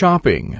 shopping.